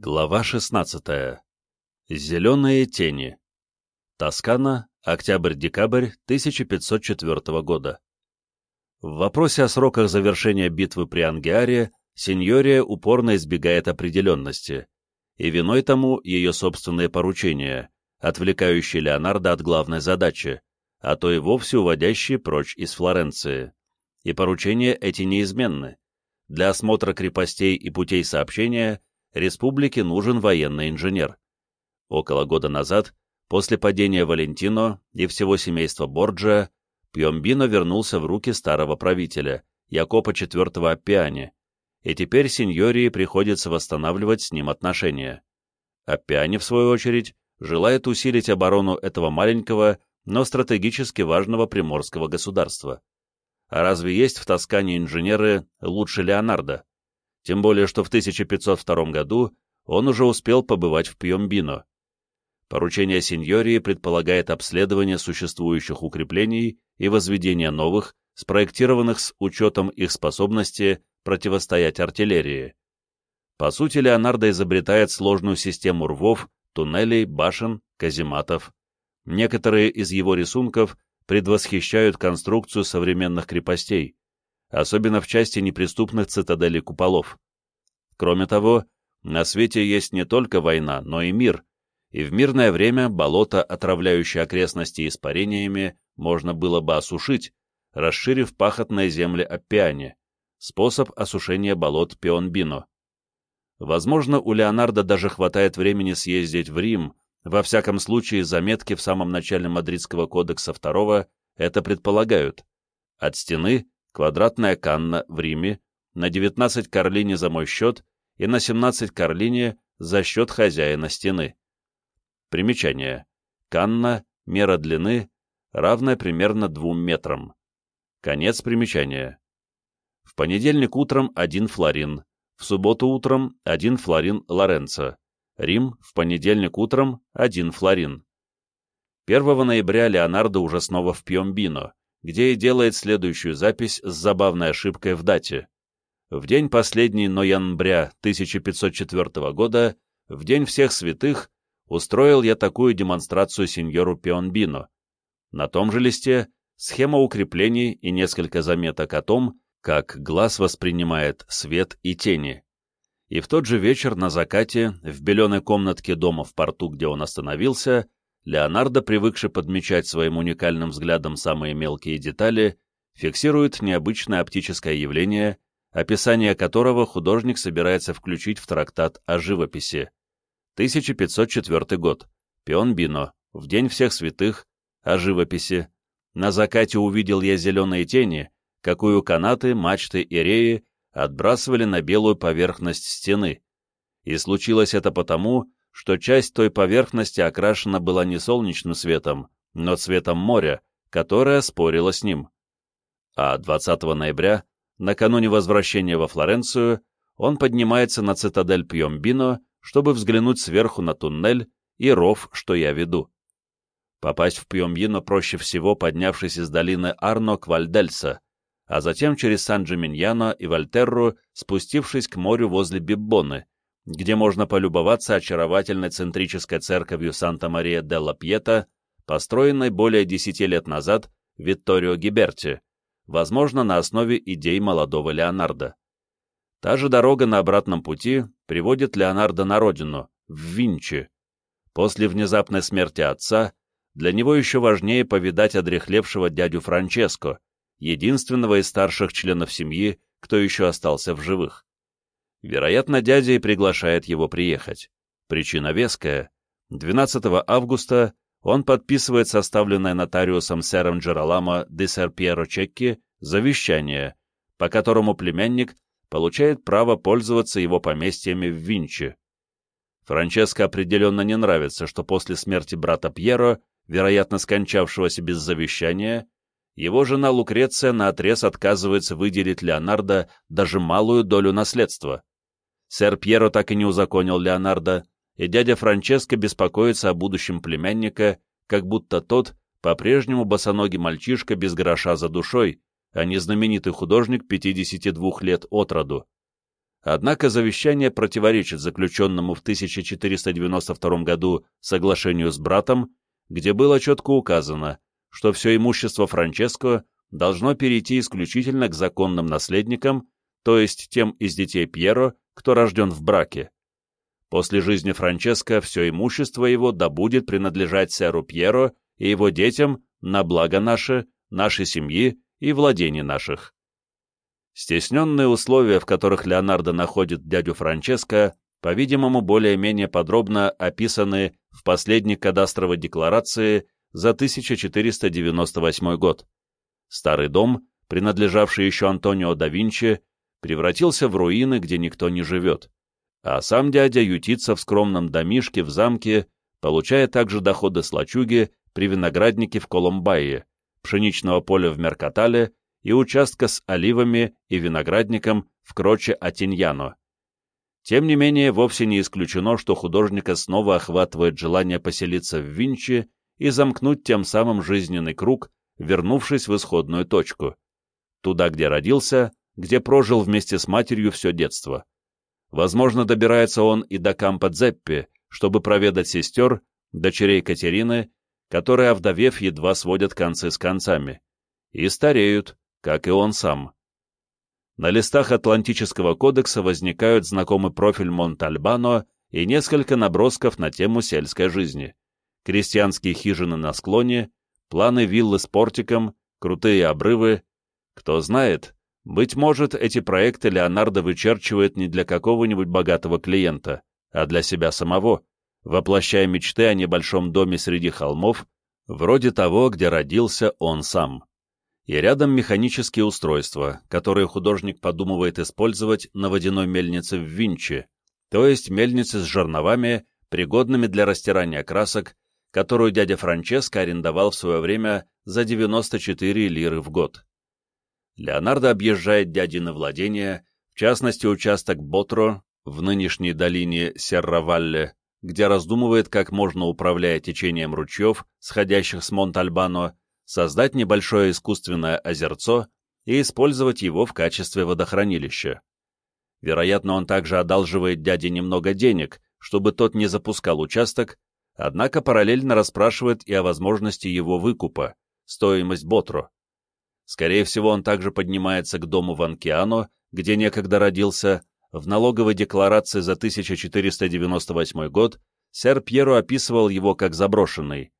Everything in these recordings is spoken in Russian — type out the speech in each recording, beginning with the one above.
Глава 16. Зеленые тени. Тоскана, октябрь-декабрь 1504 года. В вопросе о сроках завершения битвы при Ангиаре Синьория упорно избегает определенности, и виной тому ее собственные поручения, отвлекающие Леонардо от главной задачи, а то и вовсе уводящие прочь из Флоренции. И поручения эти неизменны. Для осмотра крепостей и путей сообщения – республике нужен военный инженер. Около года назад, после падения Валентино и всего семейства Борджа, Пьомбино вернулся в руки старого правителя, Якопа IV Аппиани, и теперь сеньории приходится восстанавливать с ним отношения. Аппиани, в свою очередь, желает усилить оборону этого маленького, но стратегически важного приморского государства. А разве есть в Тоскане инженеры лучше Леонардо? Тем более что в 1502 году он уже успел побывать в Пьембино. Поручение сеньории предполагает обследование существующих укреплений и возведение новых, спроектированных с учетом их способности противостоять артиллерии. По сути, Леонардо изобретает сложную систему рвов, туннелей, башен, казематов. Некоторые из его рисунков предвосхищают конструкцию современных крепостей, особенно в части неприступных цитаделей куполов. Кроме того, на свете есть не только война, но и мир, и в мирное время болото, отравляющее окрестности испарениями, можно было бы осушить, расширив пахотные земли Аппиане, способ осушения болот Пионбино. Возможно, у Леонардо даже хватает времени съездить в Рим, во всяком случае заметки в самом начале Мадридского кодекса II это предполагают. От стены квадратная канна в Риме, на 19 карлини за мой счет и на 17 карлини за счет хозяина стены. Примечание. Канна, мера длины, равная примерно 2 метрам. Конец примечания. В понедельник утром один флорин, в субботу утром один флорин Лоренцо, Рим в понедельник утром один флорин. 1 ноября Леонардо уже снова в Пьембино, где и делает следующую запись с забавной ошибкой в дате. В день последний ноября 1504 года, в День всех святых, устроил я такую демонстрацию сеньору Пионбино. На том же листе схема укреплений и несколько заметок о том, как глаз воспринимает свет и тени. И в тот же вечер на закате, в беленой комнатке дома в порту, где он остановился, Леонардо, привыкший подмечать своим уникальным взглядом самые мелкие детали, фиксирует необычное оптическое явление, описание которого художник собирается включить в трактат о живописи. 1504 год. Пион Бино. В День всех святых. О живописи. На закате увидел я зеленые тени, какую канаты, мачты и реи отбрасывали на белую поверхность стены. И случилось это потому, что часть той поверхности окрашена была не солнечным светом, но цветом моря, которое спорило с ним. А 20 ноября, накануне возвращения во Флоренцию, он поднимается на цитадель Пьембино, чтобы взглянуть сверху на туннель и ров, что я веду. Попасть в Пьембино проще всего, поднявшись из долины Арно к Вальдельса, а затем через Сан-Джиминьяно и Вольтерру, спустившись к морю возле Биббоны, где можно полюбоваться очаровательной центрической церковью Санта-Мария-делла-Пьета, построенной более десяти лет назад Витторио Гиберти, возможно, на основе идей молодого Леонардо. Та же дорога на обратном пути приводит Леонардо на родину, в Винчи. После внезапной смерти отца для него еще важнее повидать одрехлевшего дядю Франческо, единственного из старших членов семьи, кто еще остался в живых. Вероятно, дядя и приглашает его приехать. Причина веская. 12 августа он подписывает составленное нотариусом сэром Джероламо де Серпьеро Чекки завещание, по которому племянник получает право пользоваться его поместьями в Винчи. Франческо определенно не нравится, что после смерти брата Пьеро, вероятно скончавшегося без завещания, его жена Лукреция наотрез отказывается выделить Леонардо даже малую долю наследства. Сэр Пьеро так и не узаконил Леонардо, и дядя Франческо беспокоится о будущем племянника, как будто тот по-прежнему босоногий мальчишка без гроша за душой, а не знаменитый художник 52 лет от роду. однако завещание противоречит заключенному в 1492 году соглашению с братом, где было четко указано, что все имущество Франческо должно перейти исключительно к законным наследникам, то есть тем из детей Пьеро, кто рожден в браке. После жизни Франческо все имущество его да будет принадлежать сэру Пьеро и его детям на благо наше, нашей семьи и владений наших. Стесненные условия, в которых Леонардо находит дядю Франческо, по-видимому, более-менее подробно описаны в последней кадастровой декларации за 1498 год. Старый дом, принадлежавший еще Антонио да Винчи, превратился в руины, где никто не живет а сам дядя ютится в скромном домишке в замке, получая также доходы с лачуги при винограднике в Колумбайе, пшеничного поля в Меркатале и участка с оливами и виноградником в Кроче Атиньяно. Тем не менее, вовсе не исключено, что художника снова охватывает желание поселиться в Винчи и замкнуть тем самым жизненный круг, вернувшись в исходную точку. Туда, где родился, где прожил вместе с матерью все детство. Возможно, добирается он и до Кампа Дзеппи, чтобы проведать сестер, дочерей Катерины, которые, овдовев, едва сводят концы с концами. И стареют, как и он сам. На листах Атлантического кодекса возникают знакомый профиль Монтальбано и несколько набросков на тему сельской жизни. Крестьянские хижины на склоне, планы виллы с портиком, крутые обрывы. Кто знает, быть может, эти проекты Леонардо вычерчивает не для какого-нибудь богатого клиента, а для себя самого, воплощая мечты о небольшом доме среди холмов, вроде того, где родился он сам. И рядом механические устройства, которые художник подумывает использовать на водяной мельнице в Винчи, то есть мельнице с жерновами, пригодными для растирания красок, которую дядя Франческо арендовал в свое время за 94 лиры в год. Леонардо объезжает дядины владения, в частности участок Ботро в нынешней долине Серравалле, где раздумывает, как можно, управляя течением ручьев, сходящих с Монтальбано, создать небольшое искусственное озерцо и использовать его в качестве водохранилища. Вероятно, он также одалживает дяде немного денег, чтобы тот не запускал участок, однако параллельно расспрашивает и о возможности его выкупа, стоимость Ботро. Скорее всего, он также поднимается к дому в Анкиано, где некогда родился. В налоговой декларации за 1498 год сэр Пьеро описывал его как заброшенный.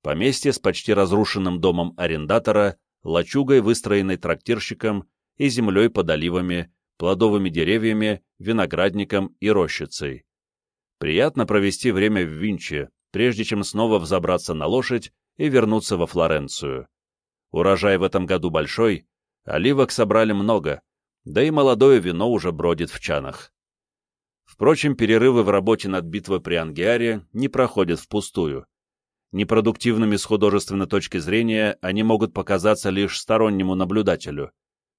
Поместье с почти разрушенным домом арендатора, лачугой, выстроенной трактирщиком, и землей под оливами, плодовыми деревьями, виноградником и рощицей. Приятно провести время в Винче, прежде чем снова взобраться на лошадь и вернуться во Флоренцию. Урожай в этом году большой, оливок собрали много, да и молодое вино уже бродит в чанах. Впрочем, перерывы в работе над битвой при Ангиаре не проходят впустую. Непродуктивными с художественной точки зрения они могут показаться лишь стороннему наблюдателю.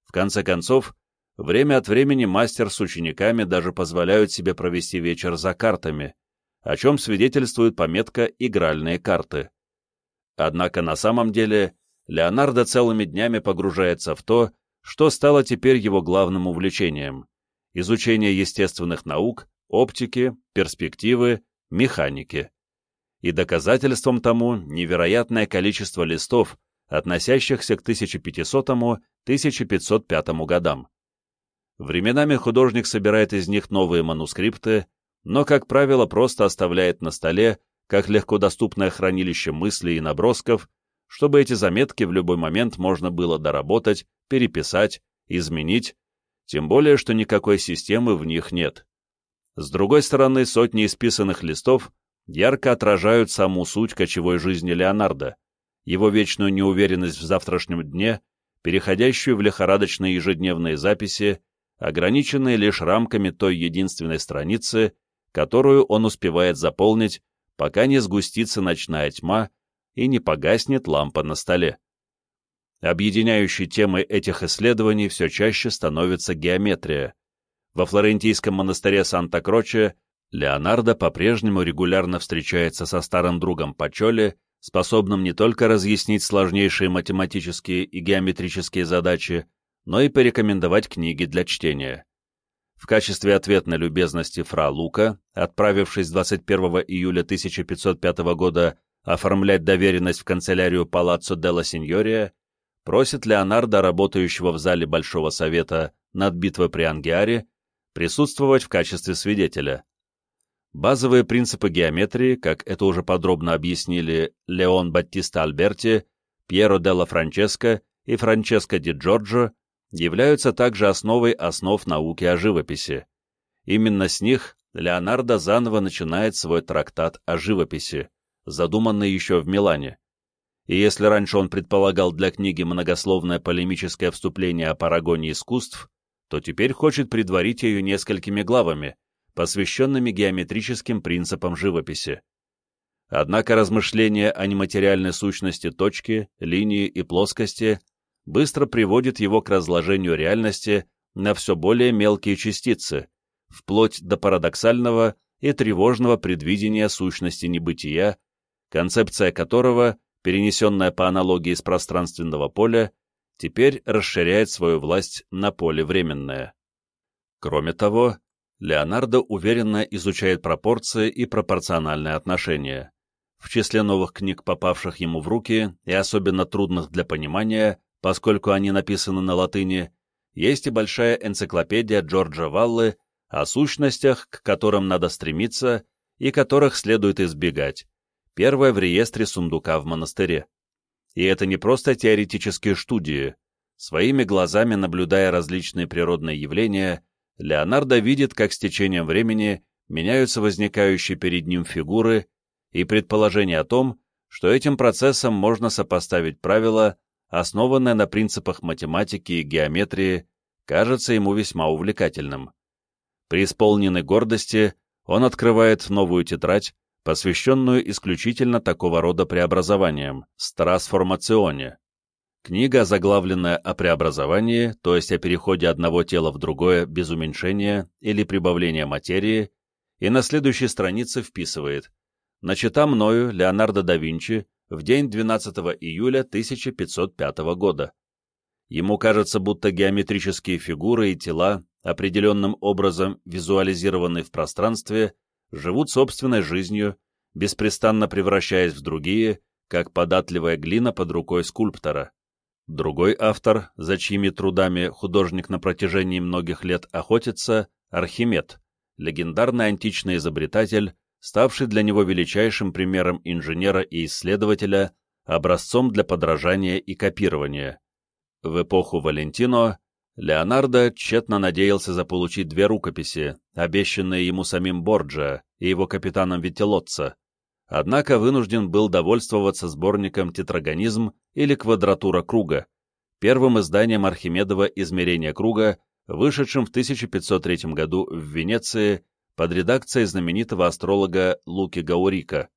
В конце концов, время от времени мастер с учениками даже позволяют себе провести вечер за картами, о чем свидетельствует пометка «игральные карты». Однако на самом деле Леонардо целыми днями погружается в то, что стало теперь его главным увлечением – изучение естественных наук, оптики, перспективы, механики. И доказательством тому невероятное количество листов, относящихся к 1500-1505 годам. Временами художник собирает из них новые манускрипты, но, как правило, просто оставляет на столе, как легкодоступное хранилище мыслей и набросков, чтобы эти заметки в любой момент можно было доработать, переписать, изменить, тем более, что никакой системы в них нет. С другой стороны, сотни исписанных листов ярко отражают саму суть кочевой жизни Леонардо, его вечную неуверенность в завтрашнем дне, переходящую в лихорадочные ежедневные записи, ограниченные лишь рамками той единственной страницы, которую он успевает заполнить, пока не сгустится ночная тьма и не погаснет лампа на столе. Объединяющей темой этих исследований все чаще становится геометрия. Во флорентийском монастыре Санта-Кроче Леонардо по-прежнему регулярно встречается со старым другом Пачоли, способным не только разъяснить сложнейшие математические и геометрические задачи, но и порекомендовать книги для чтения. В качестве ответной любезности фра Лука, отправившись 21 июля 1505 года оформлять доверенность в канцелярию Палаццо делла Синьория, просит Леонардо, работающего в зале Большого Совета над битвой при Ангиаре, присутствовать в качестве свидетеля. Базовые принципы геометрии, как это уже подробно объяснили Леон Баттиста Альберти, Пьеро делла Франческо и Франческо ди Джорджо, являются также основой основ науки о живописи. Именно с них Леонардо заново начинает свой трактат о живописи, задуманный еще в Милане. И если раньше он предполагал для книги многословное полемическое вступление о парагоне искусств, то теперь хочет предварить ее несколькими главами, посвященными геометрическим принципам живописи. Однако размышления о нематериальной сущности точки, линии и плоскости быстро приводит его к разложению реальности на все более мелкие частицы, вплоть до парадоксального и тревожного предвидения сущности небытия, концепция которого, перенесенная по аналогии с пространственного поля, теперь расширяет свою власть на поле временное. Кроме того, Леонардо уверенно изучает пропорции и пропорциональные отношения. В числе новых книг, попавших ему в руки, и особенно трудных для понимания, поскольку они написаны на латыни, есть и большая энциклопедия Джорджа Валлы о сущностях, к которым надо стремиться и которых следует избегать, первая в реестре сундука в монастыре. И это не просто теоретические студии. Своими глазами наблюдая различные природные явления, Леонардо видит, как с течением времени меняются возникающие перед ним фигуры и предположение о том, что этим процессом можно сопоставить правила, основанное на принципах математики и геометрии, кажется ему весьма увлекательным. При исполненной гордости он открывает новую тетрадь, посвященную исключительно такого рода преобразованиям, трансформационе. Книга, заглавленная о преобразовании, то есть о переходе одного тела в другое без уменьшения или прибавления материи, и на следующей странице вписывает «Начата мною Леонардо да Винчи в день 12 июля 1505 года». Ему кажется, будто геометрические фигуры и тела, определенным образом визуализированные в пространстве, живут собственной жизнью, беспрестанно превращаясь в другие, как податливая глина под рукой скульптора. Другой автор, за чьими трудами художник на протяжении многих лет охотится, Архимед, легендарный античный изобретатель, ставший для него величайшим примером инженера и исследователя, образцом для подражания и копирования. В эпоху Валентино Леонардо тщетно надеялся заполучить две рукописи, обещанные ему самим Борджиа и его капитаном Витилотца, однако вынужден был довольствоваться сборником «Тетрагонизм» или «Квадратура круга», первым изданием Архимедова «Измерение круга», вышедшим в 1503 году в Венеции под редакцией знаменитого астролога Луки Гаурика.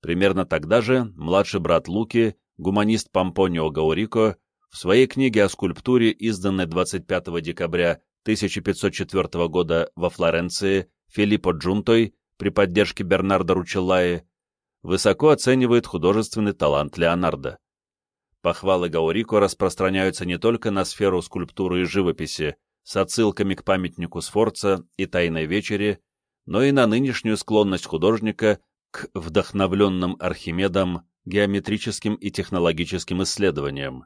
Примерно тогда же младший брат Луки, гуманист Помпонио Гаурико, в своей книге о скульптуре, изданной 25 декабря 1504 года во Флоренции Филиппо Джунтой при поддержке Бернардо Ручеллаи, высоко оценивает художественный талант Леонардо. Похвалы Гаурико распространяются не только на сферу скульптуры и живописи, с отсылками к памятнику Сфорца и Тайной вечери, но и на нынешнюю склонность художника к вдохновленным Архимедом геометрическим и технологическим исследованиям.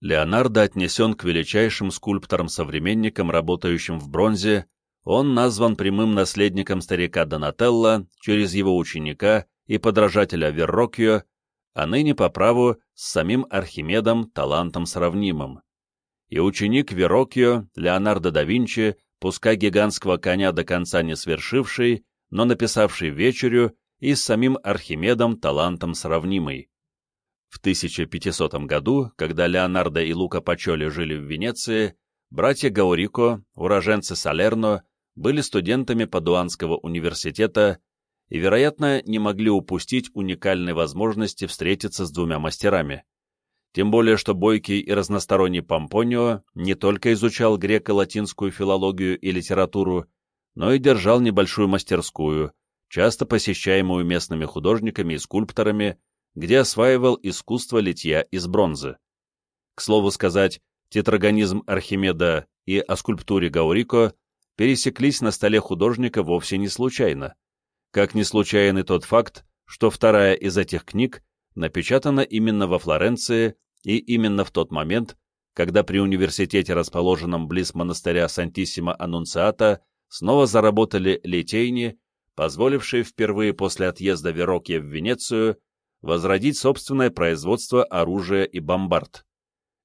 Леонардо отнесен к величайшим скульпторам-современникам, работающим в бронзе, он назван прямым наследником старика Донателло через его ученика и подражателя Веррокио, а ныне по праву с самим Архимедом талантом сравнимым. И ученик Веррокио, Леонардо да Винчи, пускай гигантского коня до конца не свершивший, но написавший вечерю и с самим Архимедом талантом сравнимый. В 1500 году, когда Леонардо и Лука Пачоли жили в Венеции, братья Гаурико, уроженцы Салерно, были студентами Падуанского университета и, вероятно, не могли упустить уникальной возможности встретиться с двумя мастерами. Тем более, что бойкий и разносторонний Помпонио не только изучал греко-латинскую филологию и литературу, но и держал небольшую мастерскую, часто посещаемую местными художниками и скульпторами, где осваивал искусство литья из бронзы. К слову сказать, тетрагонизм Архимеда и о скульптуре Гаурико пересеклись на столе художника вовсе не случайно, как не случайен и тот факт, что вторая из этих книг напечатана именно во Флоренции и именно в тот момент, когда при университете, расположенном близ монастыря Сантиссимо Аннунциата, снова заработали литейни, позволившие впервые после отъезда Верокья в Венецию возродить собственное производство оружия и бомбард.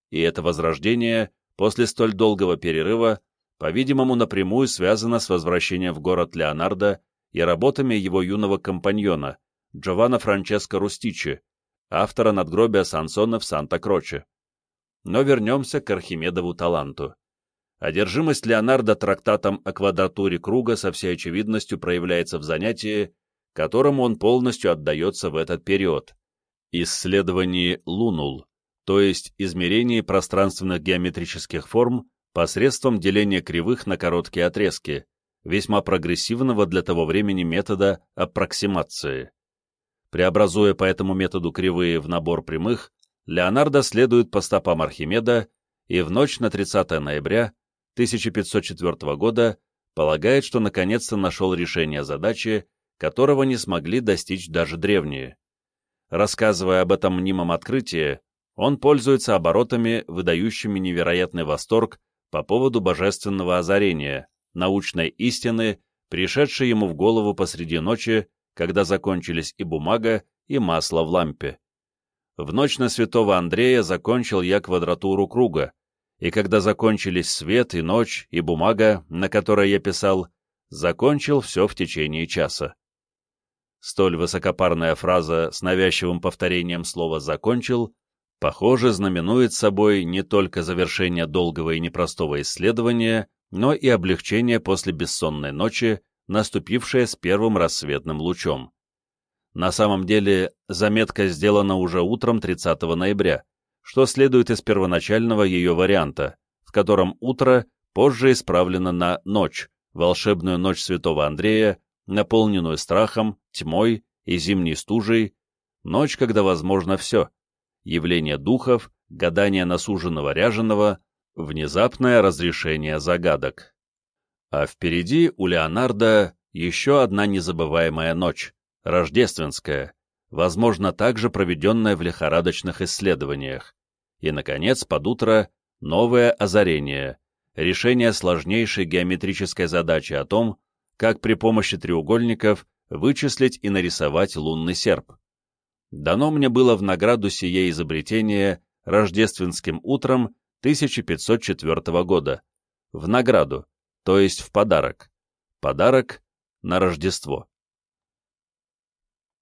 И это возрождение, после столь долгого перерыва, по-видимому, напрямую связано с возвращением в город Леонардо и работами его юного компаньона, Джованна Франческо Рустичи, автора надгробия Сансона в Санта-Кроче. Но вернемся к Архимедову таланту. Одержимость Леонардо трактатом о квадратуре круга со всей очевидностью проявляется в занятии, которому он полностью отдается в этот период. Исследовании лунул, то есть измерении пространственных геометрических форм посредством деления кривых на короткие отрезки, весьма прогрессивного для того времени метода аппроксимации. Преобразуя по этому методу кривые в набор прямых, Леонардо следует по стопам Архимеда и в ночь на 30 ноября 1504 года полагает, что наконец-то нашел решение задачи, которого не смогли достичь даже древние. Рассказывая об этом мнимом открытии, он пользуется оборотами, выдающими невероятный восторг по поводу божественного озарения, научной истины, пришедшей ему в голову посреди ночи, когда закончились и бумага, и масло в лампе. В ночь на святого Андрея закончил я квадратуру круга, и когда закончились свет и ночь и бумага, на которой я писал, закончил все в течение часа. Столь высокопарная фраза с навязчивым повторением слова «закончил» похоже знаменует собой не только завершение долгого и непростого исследования, но и облегчение после бессонной ночи, наступившее с первым рассветным лучом. На самом деле, заметка сделана уже утром 30 ноября, что следует из первоначального ее варианта, в котором утро позже исправлено на ночь, волшебную ночь святого Андрея, наполненную страхом, тьмой и зимней стужей, ночь, когда возможно все — явление духов, гадание насуженного ряженого, внезапное разрешение загадок. А впереди у Леонардо еще одна незабываемая ночь, рождественская, возможно, также проведенная в лихорадочных исследованиях. И, наконец, под утро новое озарение, решение сложнейшей геометрической задачи о том, как при помощи треугольников вычислить и нарисовать лунный серп. Дано мне было в награду сие изобретение рождественским утром 1504 года. В награду, то есть в подарок. Подарок на Рождество.